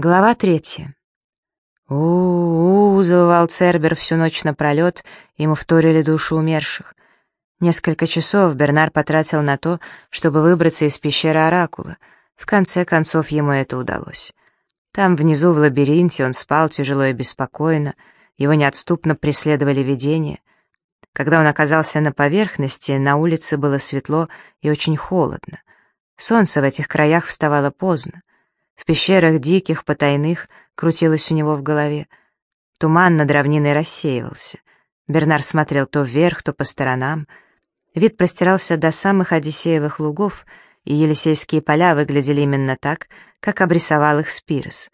Глава третья. «У-у-у!» — завывал Цербер всю ночь напролет, ему вторили души умерших. Несколько часов Бернар потратил на то, чтобы выбраться из пещеры Оракула. В конце концов ему это удалось. Там, внизу, в лабиринте, он спал тяжело и беспокойно, его неотступно преследовали видения. Когда он оказался на поверхности, на улице было светло и очень холодно. Солнце в этих краях вставало поздно. В пещерах диких, потайных, крутилось у него в голове. Туман над равниной рассеивался. Бернар смотрел то вверх, то по сторонам. Вид простирался до самых Одиссеевых лугов, и Елисейские поля выглядели именно так, как обрисовал их Спирос.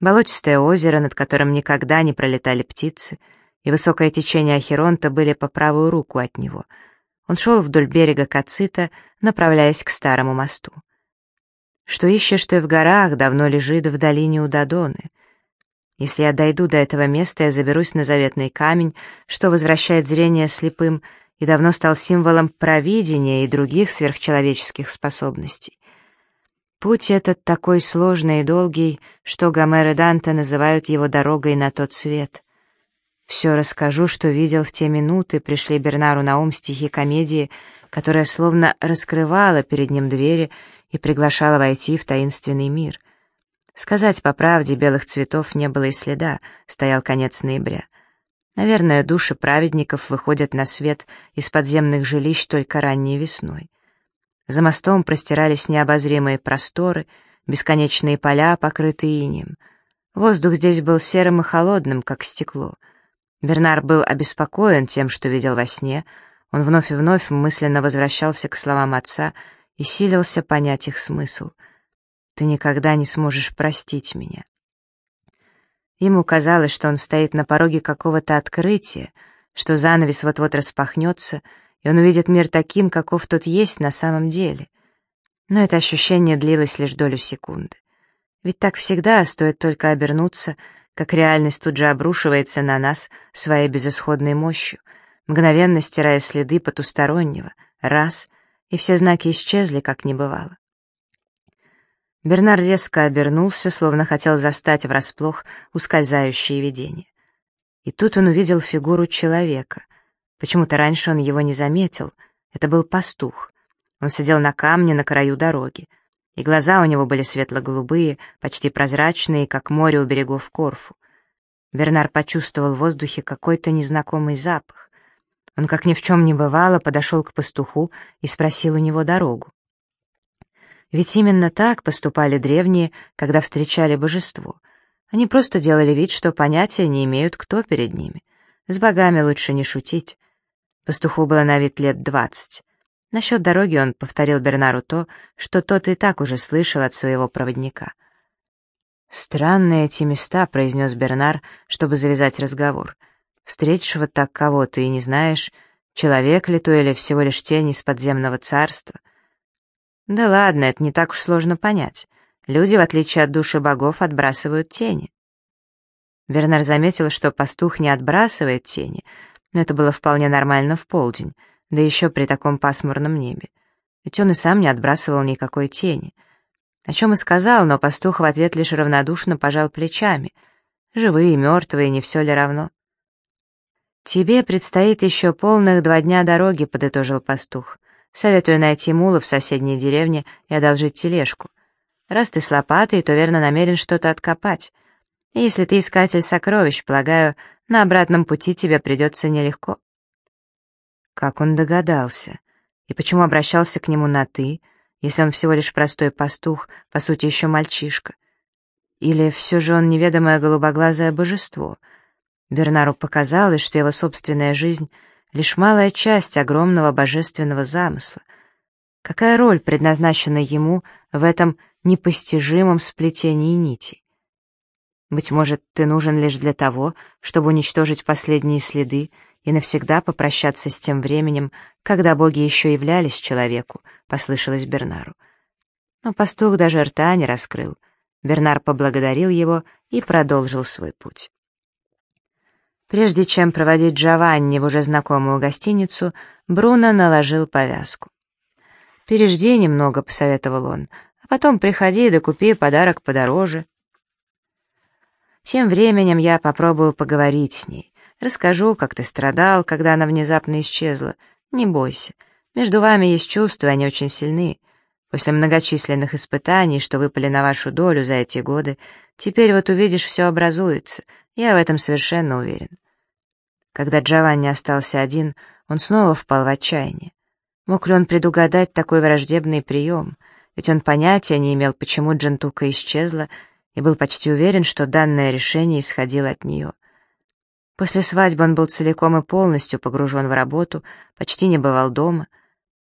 Болотистое озеро, над которым никогда не пролетали птицы, и высокое течение Ахеронта были по правую руку от него. Он шел вдоль берега Кацита, направляясь к старому мосту. Что ищешь ты в горах, давно лежит в долине у Дадоны. Если я дойду до этого места, я заберусь на заветный камень, что возвращает зрение слепым, и давно стал символом провидения и других сверхчеловеческих способностей. Путь этот такой сложный и долгий, что Гомер и Данте называют его дорогой на тот свет. Все расскажу, что видел в те минуты, пришли Бернару на ум стихи комедии, которая словно раскрывала перед ним двери и приглашала войти в таинственный мир. Сказать по правде, белых цветов не было и следа, стоял конец ноября. Наверное, души праведников выходят на свет из подземных жилищ только ранней весной. За мостом простирались необозримые просторы, бесконечные поля, покрытые инеем. Воздух здесь был серым и холодным, как стекло. Бернар был обеспокоен тем, что видел во сне. Он вновь и вновь мысленно возвращался к словам отца — и силился понять их смысл. «Ты никогда не сможешь простить меня». Ему казалось, что он стоит на пороге какого-то открытия, что занавес вот-вот распахнется, и он увидит мир таким, каков тот есть на самом деле. Но это ощущение длилось лишь долю секунды. Ведь так всегда, стоит только обернуться, как реальность тут же обрушивается на нас своей безысходной мощью, мгновенно стирая следы потустороннего, раз — и все знаки исчезли, как не бывало. Бернар резко обернулся, словно хотел застать врасплох ускользающее видение. И тут он увидел фигуру человека. Почему-то раньше он его не заметил. Это был пастух. Он сидел на камне на краю дороги, и глаза у него были светло-голубые, почти прозрачные, как море у берегов Корфу. Бернар почувствовал в воздухе какой-то незнакомый запах. Он, как ни в чем не бывало, подошел к пастуху и спросил у него дорогу. Ведь именно так поступали древние, когда встречали божество. Они просто делали вид, что понятия не имеют, кто перед ними. С богами лучше не шутить. Пастуху было на вид лет двадцать. Насчет дороги он повторил Бернару то, что тот и так уже слышал от своего проводника. «Странные эти места», — произнес Бернар, чтобы завязать разговор — Встретишь вот так кого-то и не знаешь, человек ли то или всего лишь тень из подземного царства. Да ладно, это не так уж сложно понять. Люди, в отличие от души богов, отбрасывают тени. Бернар заметил, что пастух не отбрасывает тени, но это было вполне нормально в полдень, да еще при таком пасмурном небе. Ведь он и сам не отбрасывал никакой тени. О чем и сказал, но пастух в ответ лишь равнодушно пожал плечами. Живые и мертвые, не все ли равно? «Тебе предстоит еще полных два дня дороги», — подытожил пастух. «Советую найти мула в соседней деревне и одолжить тележку. Раз ты с лопатой, то верно намерен что-то откопать. И если ты искатель сокровищ, полагаю, на обратном пути тебе придется нелегко». Как он догадался? И почему обращался к нему на «ты», если он всего лишь простой пастух, по сути еще мальчишка? Или все же он неведомое голубоглазое божество — Бернару показалось, что его собственная жизнь — лишь малая часть огромного божественного замысла. Какая роль предназначена ему в этом непостижимом сплетении нитей? Быть может, ты нужен лишь для того, чтобы уничтожить последние следы и навсегда попрощаться с тем временем, когда боги еще являлись человеку, — послышалось Бернару. Но пастух даже рта не раскрыл. Бернар поблагодарил его и продолжил свой путь. Прежде чем проводить Джованни в уже знакомую гостиницу, Бруно наложил повязку. «Пережди немного», — посоветовал он, — «а потом приходи да купи подарок подороже». Тем временем я попробую поговорить с ней. Расскажу, как ты страдал, когда она внезапно исчезла. Не бойся. Между вами есть чувства, они очень сильны. После многочисленных испытаний, что выпали на вашу долю за эти годы, теперь вот увидишь, все образуется. Я в этом совершенно уверен. Когда Джованни остался один, он снова впал в отчаяние. Мог ли он предугадать такой враждебный прием? Ведь он понятия не имел, почему Джентука исчезла, и был почти уверен, что данное решение исходило от нее. После свадьбы он был целиком и полностью погружен в работу, почти не бывал дома.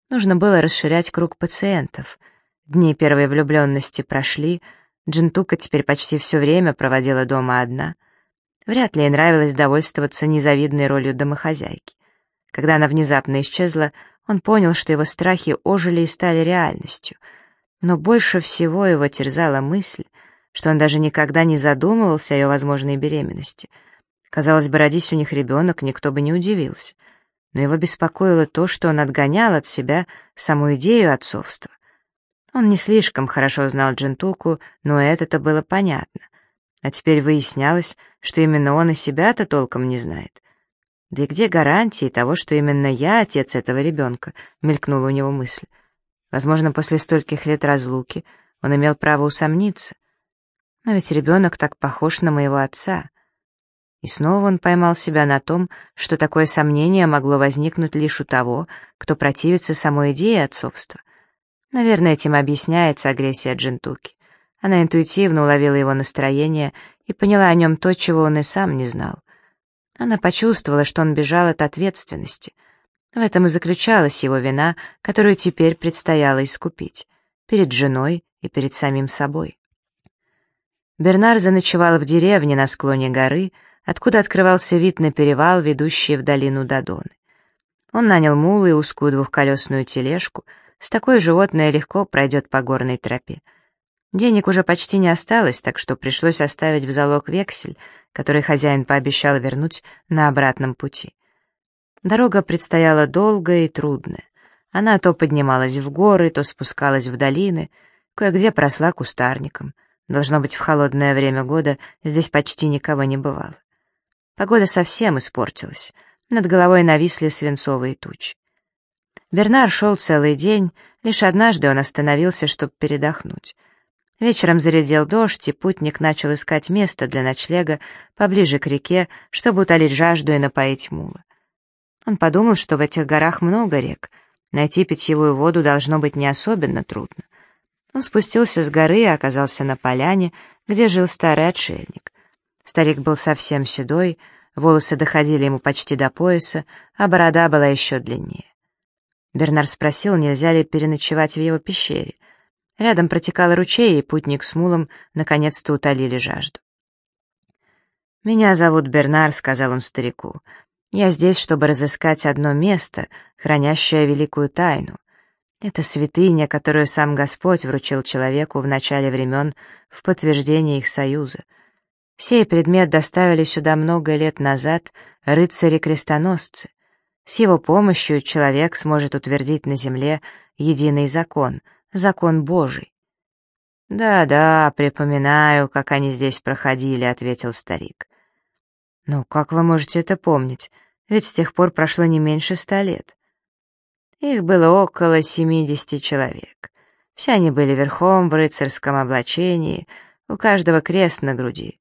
Нужно было расширять круг пациентов. Дни первой влюбленности прошли, Джентука теперь почти все время проводила дома одна — Вряд ли ей нравилось довольствоваться незавидной ролью домохозяйки. Когда она внезапно исчезла, он понял, что его страхи ожили и стали реальностью. Но больше всего его терзала мысль, что он даже никогда не задумывался о ее возможной беременности. Казалось бы, родись у них ребенок, никто бы не удивился. Но его беспокоило то, что он отгонял от себя саму идею отцовства. Он не слишком хорошо знал Джентуку, но это-то было понятно — а теперь выяснялось, что именно он и себя-то толком не знает. Да и где гарантии того, что именно я отец этого ребенка, мелькнула у него мысль. Возможно, после стольких лет разлуки он имел право усомниться. Но ведь ребенок так похож на моего отца. И снова он поймал себя на том, что такое сомнение могло возникнуть лишь у того, кто противится самой идее отцовства. Наверное, этим объясняется агрессия Джентуки. Она интуитивно уловила его настроение и поняла о нем то, чего он и сам не знал. Она почувствовала, что он бежал от ответственности. В этом и заключалась его вина, которую теперь предстояло искупить. Перед женой и перед самим собой. Бернар заночевал в деревне на склоне горы, откуда открывался вид на перевал, ведущий в долину Додоны. Он нанял мулу и узкую двухколесную тележку, с такой животное легко пройдет по горной тропе. Денег уже почти не осталось, так что пришлось оставить в залог вексель, который хозяин пообещал вернуть на обратном пути. Дорога предстояла долгая и трудная. Она то поднималась в горы, то спускалась в долины, кое-где просла кустарником. Должно быть, в холодное время года здесь почти никого не бывало. Погода совсем испортилась. Над головой нависли свинцовые тучи. Бернар шел целый день, лишь однажды он остановился, чтобы передохнуть. Вечером зарядил дождь, и путник начал искать место для ночлега поближе к реке, чтобы утолить жажду и напоить мула. Он подумал, что в этих горах много рек, найти питьевую воду должно быть не особенно трудно. Он спустился с горы и оказался на поляне, где жил старый отшельник. Старик был совсем седой, волосы доходили ему почти до пояса, а борода была еще длиннее. Бернар спросил, нельзя ли переночевать в его пещере — Рядом протекал ручей, и путник с мулом наконец-то утолили жажду. «Меня зовут Бернар», — сказал он старику. «Я здесь, чтобы разыскать одно место, хранящее великую тайну. Это святыня, которую сам Господь вручил человеку в начале времен в подтверждение их союза. Сей предмет доставили сюда много лет назад рыцари-крестоносцы. С его помощью человек сможет утвердить на земле единый закон — закон Божий. «Да-да, припоминаю, как они здесь проходили», — ответил старик. «Ну, как вы можете это помнить? Ведь с тех пор прошло не меньше ста лет». Их было около семидесяти человек. Все они были верхом в рыцарском облачении, у каждого крест на груди.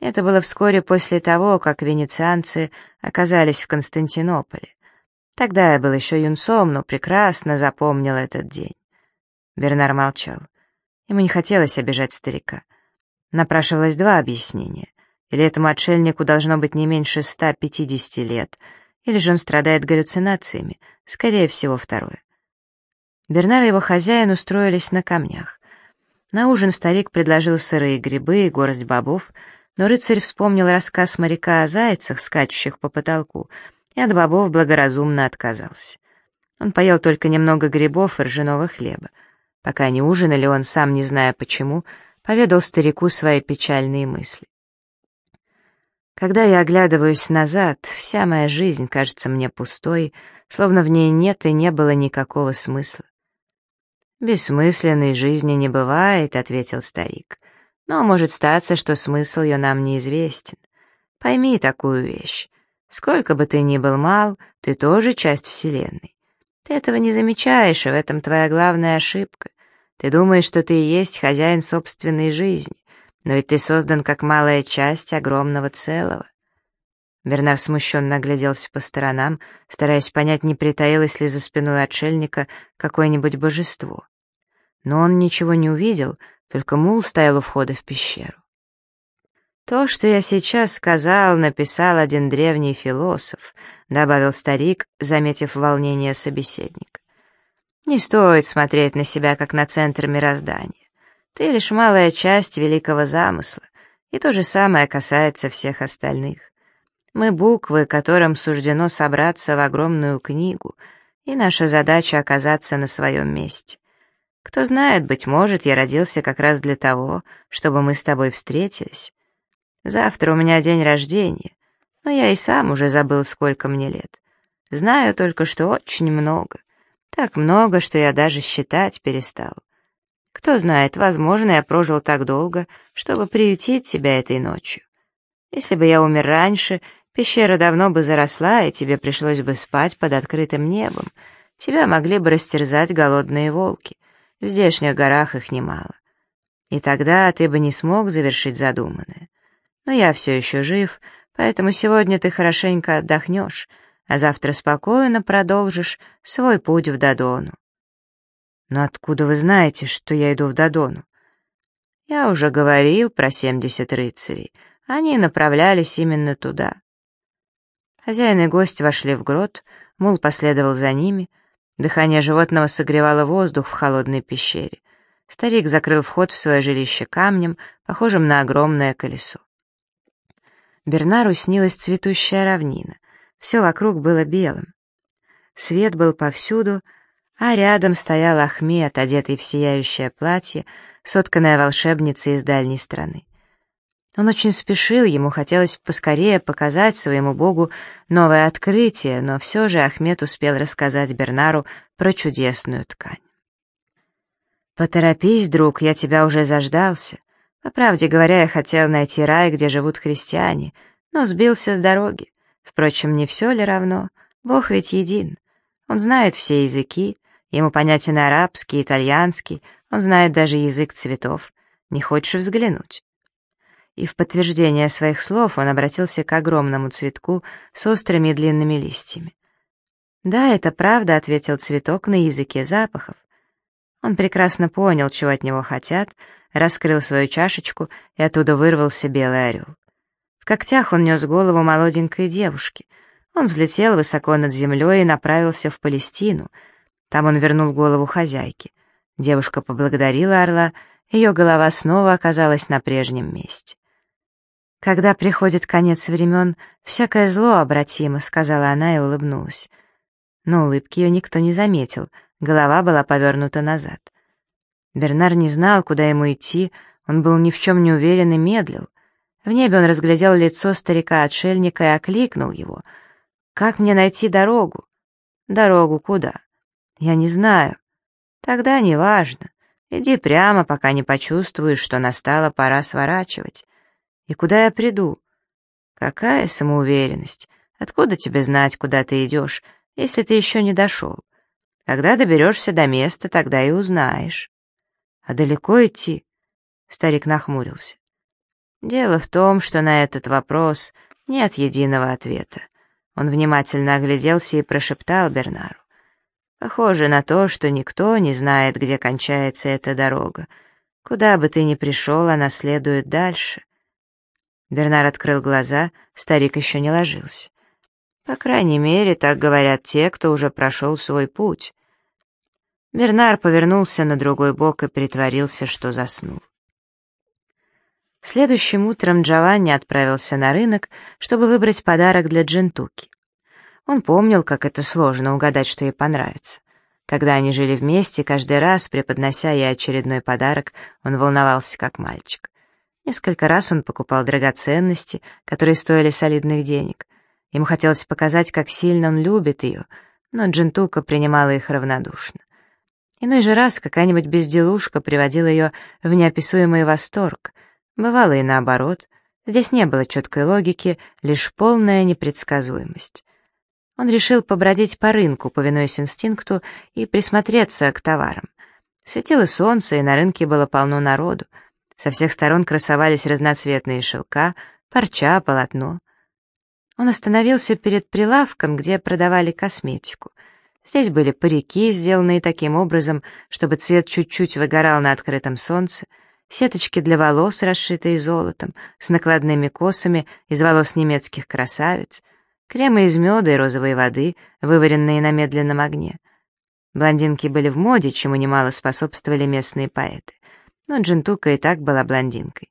Это было вскоре после того, как венецианцы оказались в Константинополе. Тогда я был еще юнцом, но прекрасно запомнил этот день. Бернар молчал. Ему не хотелось обижать старика. Напрашивалось два объяснения. Или этому отшельнику должно быть не меньше 150 лет, или же он страдает галлюцинациями, скорее всего, второе. Бернар и его хозяин устроились на камнях. На ужин старик предложил сырые грибы и горсть бобов, но рыцарь вспомнил рассказ моряка о зайцах, скачущих по потолку, и от бобов благоразумно отказался. Он поел только немного грибов и ржаного хлеба. Пока они ужинали, он, сам не зная почему, поведал старику свои печальные мысли. Когда я оглядываюсь назад, вся моя жизнь кажется мне пустой, словно в ней нет и не было никакого смысла. «Бессмысленной жизни не бывает», — ответил старик. Но может статься, что смысл ее нам неизвестен. Пойми такую вещь. Сколько бы ты ни был мал, ты тоже часть Вселенной. Ты этого не замечаешь, и в этом твоя главная ошибка. Ты думаешь, что ты и есть хозяин собственной жизни, но ведь ты создан как малая часть огромного целого. Бернар смущенно огляделся по сторонам, стараясь понять, не притаилось ли за спиной отшельника какое-нибудь божество. Но он ничего не увидел, только мул стоял у входа в пещеру. «То, что я сейчас сказал, написал один древний философ», — добавил старик, заметив волнение собеседника. «Не стоит смотреть на себя, как на центр мироздания. Ты лишь малая часть великого замысла, и то же самое касается всех остальных. Мы буквы, которым суждено собраться в огромную книгу, и наша задача оказаться на своем месте. Кто знает, быть может, я родился как раз для того, чтобы мы с тобой встретились. Завтра у меня день рождения, но я и сам уже забыл, сколько мне лет. Знаю только, что очень много. Так много, что я даже считать перестал. Кто знает, возможно, я прожил так долго, чтобы приютить тебя этой ночью. Если бы я умер раньше, Пещера давно бы заросла, и тебе пришлось бы спать под открытым небом. Тебя могли бы растерзать голодные волки. В здешних горах их немало. И тогда ты бы не смог завершить задуманное. Но я все еще жив, поэтому сегодня ты хорошенько отдохнешь, а завтра спокойно продолжишь свой путь в Додону. Но откуда вы знаете, что я иду в Додону? Я уже говорил про семьдесят рыцарей. Они направлялись именно туда. Хозяин и гость вошли в грот, мул последовал за ними. Дыхание животного согревало воздух в холодной пещере. Старик закрыл вход в свое жилище камнем, похожим на огромное колесо. Бернару снилась цветущая равнина. Все вокруг было белым. Свет был повсюду, а рядом стоял Ахмед, одетый в сияющее платье, сотканное волшебницей из дальней страны. Он очень спешил, ему хотелось поскорее показать своему богу новое открытие, но все же Ахмед успел рассказать Бернару про чудесную ткань. «Поторопись, друг, я тебя уже заждался. По правде говоря, я хотел найти рай, где живут христиане, но сбился с дороги. Впрочем, не все ли равно? Бог ведь един. Он знает все языки, ему понятен арабский, итальянский, он знает даже язык цветов. Не хочешь взглянуть?» и в подтверждение своих слов он обратился к огромному цветку с острыми и длинными листьями. «Да, это правда», — ответил цветок на языке запахов. Он прекрасно понял, чего от него хотят, раскрыл свою чашечку, и оттуда вырвался белый орел. В когтях он нес голову молоденькой девушки. Он взлетел высоко над землей и направился в Палестину. Там он вернул голову хозяйке. Девушка поблагодарила орла, ее голова снова оказалась на прежнем месте. «Когда приходит конец времен, всякое зло обратимо», — сказала она и улыбнулась. Но улыбки ее никто не заметил, голова была повернута назад. Бернар не знал, куда ему идти, он был ни в чем не уверен и медлил. В небе он разглядел лицо старика-отшельника и окликнул его. «Как мне найти дорогу?» «Дорогу куда?» «Я не знаю». «Тогда неважно. Иди прямо, пока не почувствуешь, что настала пора сворачивать». И куда я приду? Какая самоуверенность? Откуда тебе знать, куда ты идешь, если ты еще не дошел? Когда доберешься до места, тогда и узнаешь. А далеко идти? Старик нахмурился. Дело в том, что на этот вопрос нет единого ответа. Он внимательно огляделся и прошептал Бернару. Похоже на то, что никто не знает, где кончается эта дорога. Куда бы ты ни пришел, она следует дальше. Бернар открыл глаза, старик еще не ложился. По крайней мере, так говорят те, кто уже прошел свой путь. Бернар повернулся на другой бок и притворился, что заснул. Следующим утром Джованни отправился на рынок, чтобы выбрать подарок для Джентуки. Он помнил, как это сложно угадать, что ей понравится. Когда они жили вместе, каждый раз, преподнося ей очередной подарок, он волновался как мальчик. Несколько раз он покупал драгоценности, которые стоили солидных денег. Ему хотелось показать, как сильно он любит ее, но Джентука принимала их равнодушно. Иной же раз какая-нибудь безделушка приводила ее в неописуемый восторг. Бывало и наоборот. Здесь не было четкой логики, лишь полная непредсказуемость. Он решил побродить по рынку, повинуясь инстинкту, и присмотреться к товарам. Светило солнце, и на рынке было полно народу. Со всех сторон красовались разноцветные шелка, парча, полотно. Он остановился перед прилавком, где продавали косметику. Здесь были парики, сделанные таким образом, чтобы цвет чуть-чуть выгорал на открытом солнце, сеточки для волос, расшитые золотом, с накладными косами из волос немецких красавиц, кремы из меда и розовой воды, вываренные на медленном огне. Блондинки были в моде, чему немало способствовали местные поэты. Но Джентука и так была блондинкой.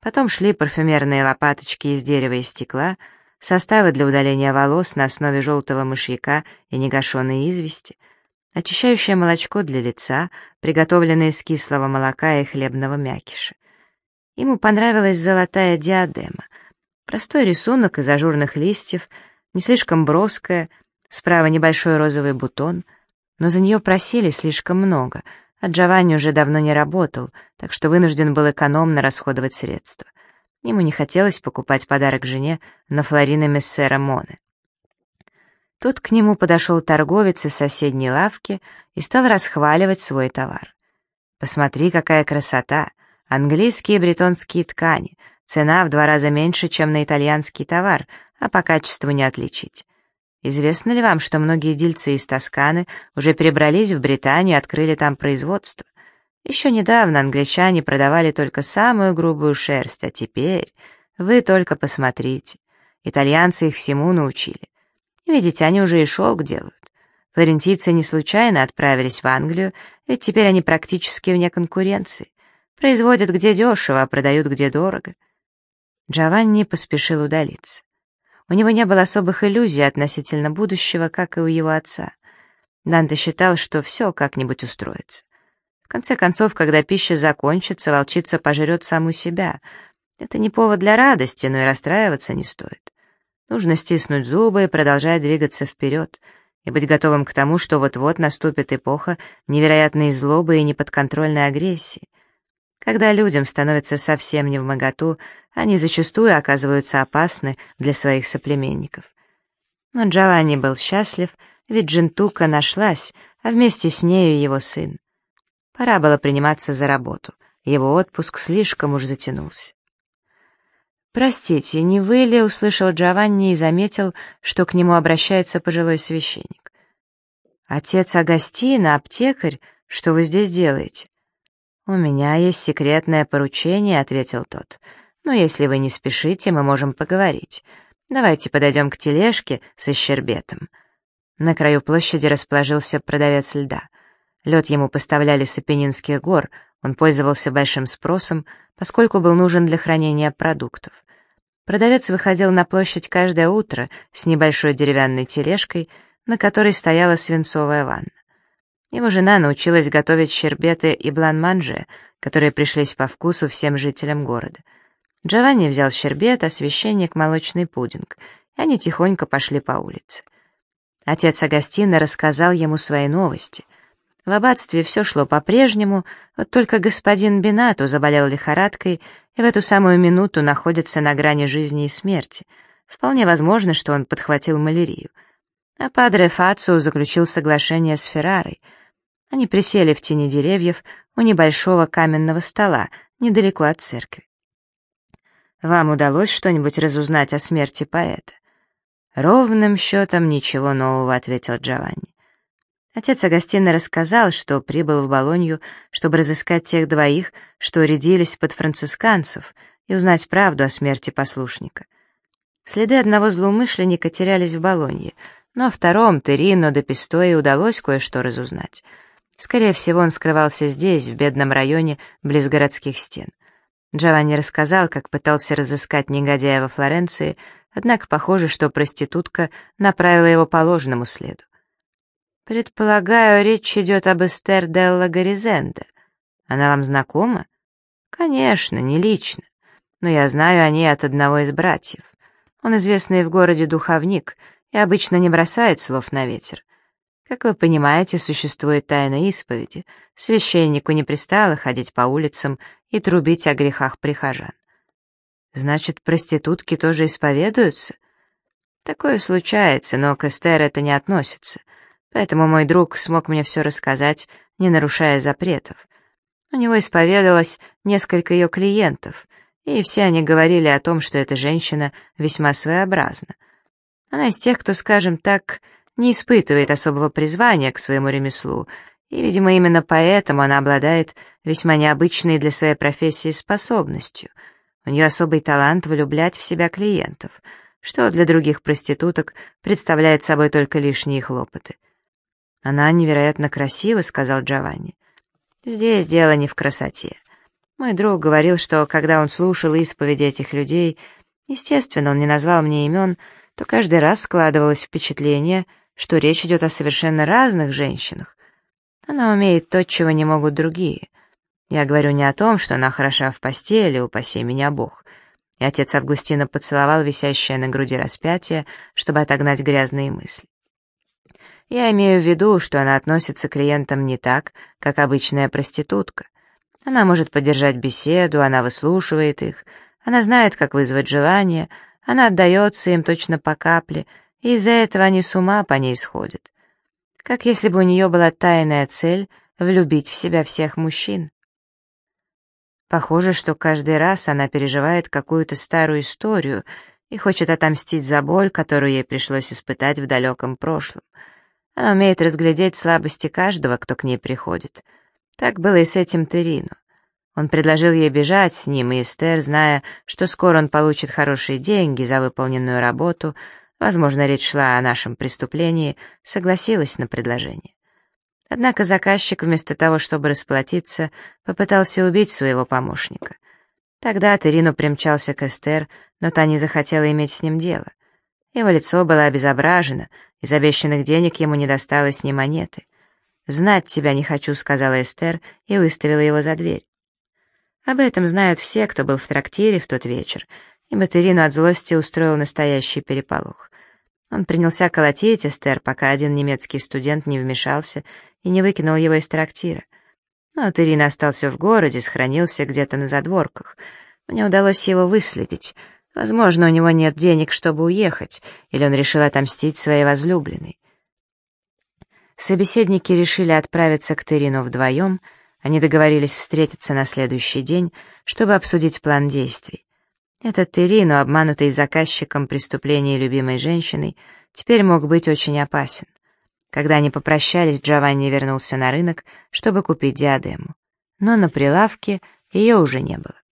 Потом шли парфюмерные лопаточки из дерева и стекла — составы для удаления волос на основе желтого мышьяка и негашенной извести, очищающее молочко для лица, приготовленное из кислого молока и хлебного мякиша. Ему понравилась золотая диадема, простой рисунок из ажурных листьев, не слишком броская, справа небольшой розовый бутон, но за нее просили слишком много, а Джованни уже давно не работал, так что вынужден был экономно расходовать средства — Ему не хотелось покупать подарок жене на флорины мессера Моне. Тут к нему подошел торговец из соседней лавки и стал расхваливать свой товар. «Посмотри, какая красота! Английские и бретонские ткани. Цена в два раза меньше, чем на итальянский товар, а по качеству не отличить. Известно ли вам, что многие дельцы из Тосканы уже перебрались в Британию и открыли там производство? Еще недавно англичане продавали только самую грубую шерсть, а теперь вы только посмотрите. Итальянцы их всему научили. Видите, они уже и шелк делают. Флорентийцы не случайно отправились в Англию, ведь теперь они практически вне конкуренции. Производят где дешево, а продают где дорого. Джованни поспешил удалиться. У него не было особых иллюзий относительно будущего, как и у его отца. Данте считал, что все как-нибудь устроится конце концов, когда пища закончится, волчица пожрет саму себя. Это не повод для радости, но и расстраиваться не стоит. Нужно стиснуть зубы и продолжать двигаться вперед, и быть готовым к тому, что вот-вот наступит эпоха невероятной злобы и неподконтрольной агрессии. Когда людям становится совсем не в моготу, они зачастую оказываются опасны для своих соплеменников. Но Джованни был счастлив, ведь Джентука нашлась, а вместе с нею его сын. Пора было приниматься за работу. Его отпуск слишком уж затянулся. «Простите, не вы ли?» — услышал Джованни и заметил, что к нему обращается пожилой священник. «Отец Агастина, аптекарь, что вы здесь делаете?» «У меня есть секретное поручение», — ответил тот. «Но если вы не спешите, мы можем поговорить. Давайте подойдем к тележке со щербетом». На краю площади расположился продавец льда — Лед ему поставляли с Апеннинских гор, он пользовался большим спросом, поскольку был нужен для хранения продуктов. Продавец выходил на площадь каждое утро с небольшой деревянной тележкой, на которой стояла свинцовая ванна. Его жена научилась готовить щербеты и блан-манже, которые пришлись по вкусу всем жителям города. Джованни взял щербет, а священник — молочный пудинг, и они тихонько пошли по улице. Отец Агастина рассказал ему свои новости. В аббатстве все шло по-прежнему, вот только господин Бенату заболел лихорадкой и в эту самую минуту находится на грани жизни и смерти. Вполне возможно, что он подхватил малярию. А падре Фацио заключил соглашение с Феррарой. Они присели в тени деревьев у небольшого каменного стола, недалеко от церкви. «Вам удалось что-нибудь разузнать о смерти поэта?» «Ровным счетом ничего нового», — ответил Джованни. Отец Агастина рассказал, что прибыл в Болонью, чтобы разыскать тех двоих, что рядились под францисканцев, и узнать правду о смерти послушника. Следы одного злоумышленника терялись в Болонье, но о втором, Терино де Пистое, удалось кое-что разузнать. Скорее всего, он скрывался здесь, в бедном районе, близ городских стен. Джованни рассказал, как пытался разыскать негодяя во Флоренции, однако похоже, что проститутка направила его по ложному следу. Предполагаю, речь идет об Эстер Делла Горизенде. Она вам знакома? Конечно, не лично, но я знаю о ней от одного из братьев. Он известный в городе духовник и обычно не бросает слов на ветер. Как вы понимаете, существует тайна исповеди. Священнику не пристало ходить по улицам и трубить о грехах прихожан. Значит, проститутки тоже исповедуются? Такое случается, но к Эстер это не относится. Поэтому мой друг смог мне все рассказать, не нарушая запретов. У него исповедалось несколько ее клиентов, и все они говорили о том, что эта женщина весьма своеобразна. Она из тех, кто, скажем так, не испытывает особого призвания к своему ремеслу, и, видимо, именно поэтому она обладает весьма необычной для своей профессии способностью. У нее особый талант влюблять в себя клиентов, что для других проституток представляет собой только лишние хлопоты. «Она невероятно красива», — сказал Джованни. «Здесь дело не в красоте. Мой друг говорил, что когда он слушал исповеди этих людей, естественно, он не назвал мне имен, то каждый раз складывалось впечатление, что речь идет о совершенно разных женщинах. Она умеет то, чего не могут другие. Я говорю не о том, что она хороша в постели, упаси меня Бог. И отец Августина поцеловал висящее на груди распятие, чтобы отогнать грязные мысли. Я имею в виду, что она относится к клиентам не так, как обычная проститутка. Она может поддержать беседу, она выслушивает их, она знает, как вызвать желание, она отдается им точно по капле, и из-за этого они с ума по ней сходят. Как если бы у нее была тайная цель — влюбить в себя всех мужчин. Похоже, что каждый раз она переживает какую-то старую историю и хочет отомстить за боль, которую ей пришлось испытать в далеком прошлом. Она умеет разглядеть слабости каждого, кто к ней приходит. Так было и с этим Терино. Он предложил ей бежать с ним, и Эстер, зная, что скоро он получит хорошие деньги за выполненную работу, возможно, речь шла о нашем преступлении, согласилась на предложение. Однако заказчик, вместо того, чтобы расплатиться, попытался убить своего помощника. Тогда Терино примчался к Эстер, но та не захотела иметь с ним дело. Его лицо было обезображено, из обещанных денег ему не досталось ни монеты. «Знать тебя не хочу», — сказала Эстер и выставила его за дверь. Об этом знают все, кто был в трактире в тот вечер, и Материну от злости устроил настоящий переполох. Он принялся колотить Эстер, пока один немецкий студент не вмешался и не выкинул его из трактира. Но Терин остался в городе, сохранился где-то на задворках. Мне удалось его выследить. Возможно, у него нет денег, чтобы уехать, или он решил отомстить своей возлюбленной. Собеседники решили отправиться к Терину вдвоем, они договорились встретиться на следующий день, чтобы обсудить план действий. Этот Терино, обманутый заказчиком преступления любимой женщиной, теперь мог быть очень опасен. Когда они попрощались, Джованни вернулся на рынок, чтобы купить диадему. Но на прилавке ее уже не было.